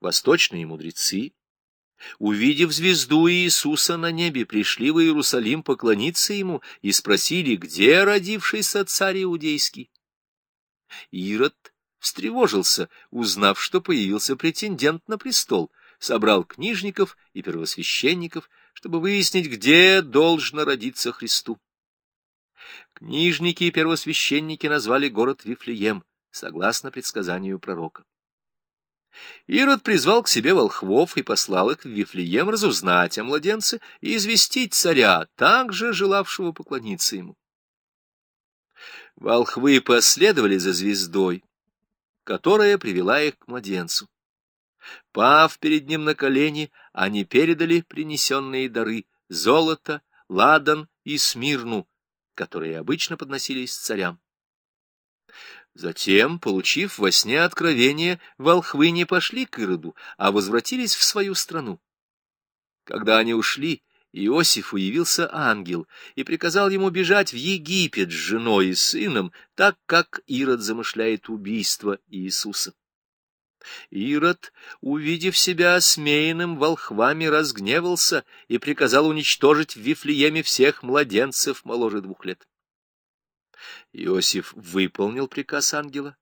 восточные мудрецы, увидев звезду Иисуса на небе, пришли в Иерусалим поклониться ему и спросили, где родившийся царь иудейский. Ирод встревожился, узнав, что появился претендент на престол, собрал книжников и первосвященников, чтобы выяснить, где должно родиться Христу. Книжники и первосвященники назвали город Вифлеем, согласно предсказанию пророка. Ирод призвал к себе волхвов и послал их в Вифлеем разузнать о младенце и известить царя, также желавшего поклониться ему. Волхвы последовали за звездой, которая привела их к младенцу. Пав перед ним на колени, они передали принесенные дары — золото, ладан и смирну, которые обычно подносились царям. Затем, получив во сне откровение, волхвы не пошли к Ироду, а возвратились в свою страну. Когда они ушли, Иосифу явился ангел и приказал ему бежать в Египет с женой и сыном, так как Ирод замышляет убийство Иисуса. Ирод, увидев себя осмеянным волхвами, разгневался и приказал уничтожить в Вифлееме всех младенцев моложе двух лет. Иосиф выполнил приказ ангела,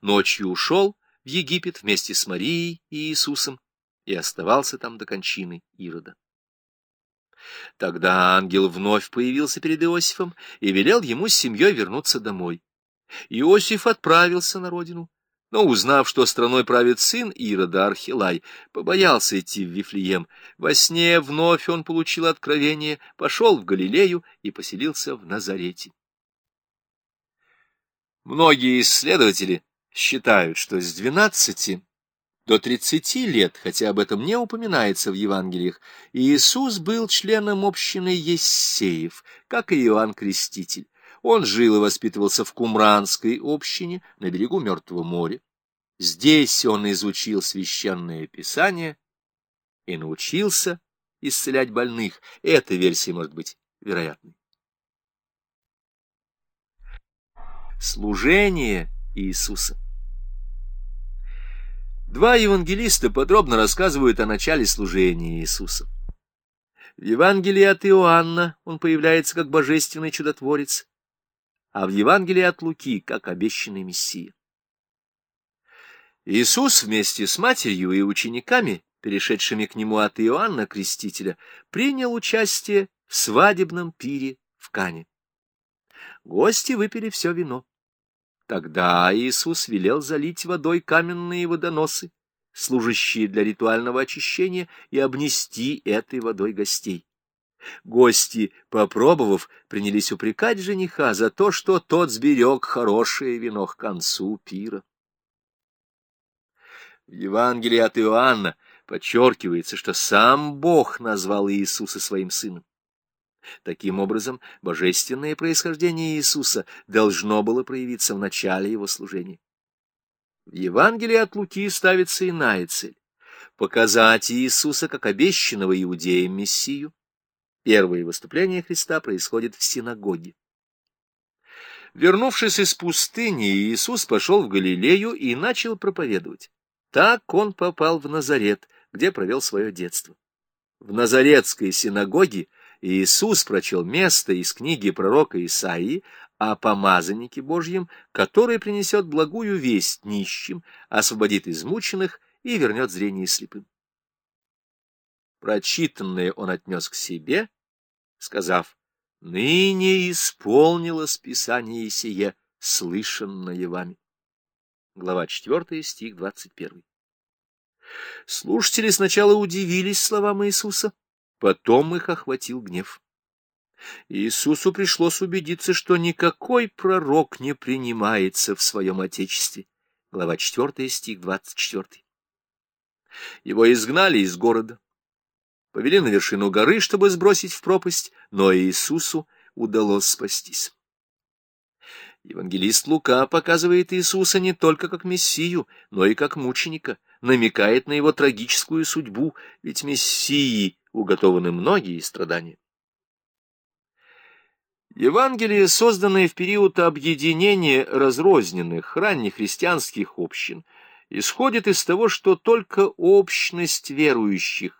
ночью ушел в Египет вместе с Марией и Иисусом и оставался там до кончины Ирода. Тогда ангел вновь появился перед Иосифом и велел ему с семьей вернуться домой. Иосиф отправился на родину, но, узнав, что страной правит сын Ирода Архилай, побоялся идти в Вифлеем. Во сне вновь он получил откровение, пошел в Галилею и поселился в Назарете. Многие исследователи считают, что с 12 до 30 лет, хотя об этом не упоминается в Евангелиях, Иисус был членом общины Ессеев, как и Иоанн Креститель. Он жил и воспитывался в Кумранской общине на берегу Мертвого моря. Здесь он изучил священное писание и научился исцелять больных. Эта версия может быть вероятной. Служение Иисуса. Два евангелиста подробно рассказывают о начале служения Иисуса. В Евангелии от Иоанна он появляется как божественный чудотворец, а в Евангелии от Луки как обещанный Мессия. Иисус вместе с матерью и учениками, перешедшими к нему от Иоанна Крестителя, принял участие в свадебном пире в Кане. Гости выпили все вино. Тогда Иисус велел залить водой каменные водоносы, служащие для ритуального очищения, и обнести этой водой гостей. Гости, попробовав, принялись упрекать жениха за то, что тот сберег хорошее вино к концу пира. В Евангелии от Иоанна подчеркивается, что сам Бог назвал Иисуса своим сыном. Таким образом, божественное происхождение Иисуса должно было проявиться в начале его служения. В Евангелии от Луки ставится иная цель — показать Иисуса как обещанного иудеям Мессию. Первое выступление Христа происходит в синагоге. Вернувшись из пустыни, Иисус пошел в Галилею и начал проповедовать. Так он попал в Назарет, где провел свое детство. В Назаретской синагоге Иисус прочел место из книги пророка Исаии о помазаннике Божьем, который принесет благую весть нищим, освободит измученных и вернет зрение слепым. Прочитанное он отнес к себе, сказав, «Ныне исполнилось Писание сие, слышанное вами». Глава 4, стих 21. Слушатели сначала удивились словам Иисуса, Потом их охватил гнев. Иисусу пришлось убедиться, что никакой пророк не принимается в своем Отечестве. Глава 4, стих 24. Его изгнали из города, повели на вершину горы, чтобы сбросить в пропасть, но Иисусу удалось спастись. Евангелист Лука показывает Иисуса не только как Мессию, но и как мученика, намекает на его трагическую судьбу, ведь Мессии уготованы многие страдания. Евангелие, созданное в период объединения разрозненных ранних христианских общин, исходит из того, что только общность верующих